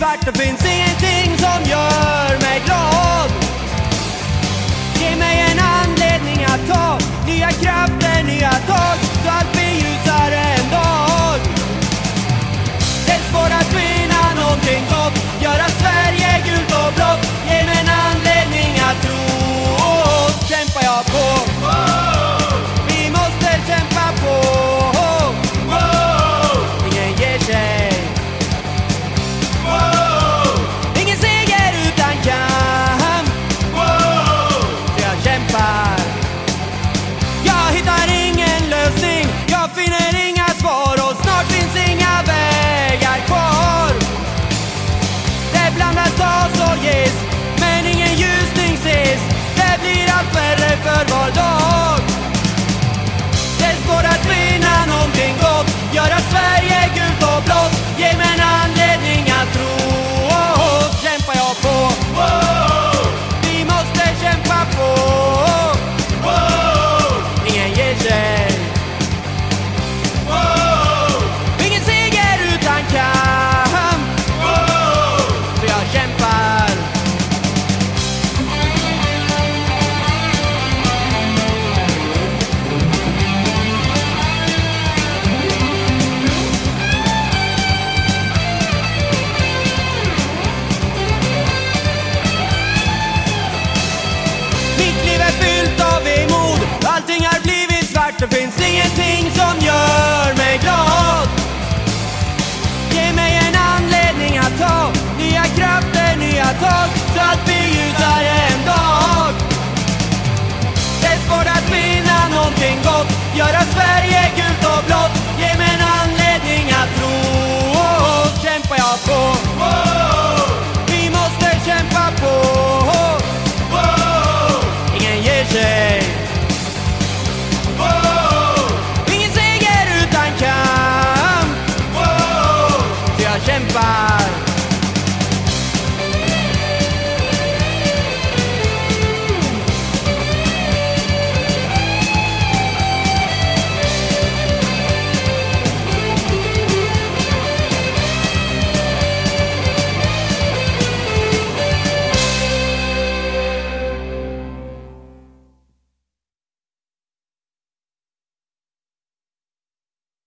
like the Vincent. fyllt av emot. Allting har blivit svart, det finns ingenting som gör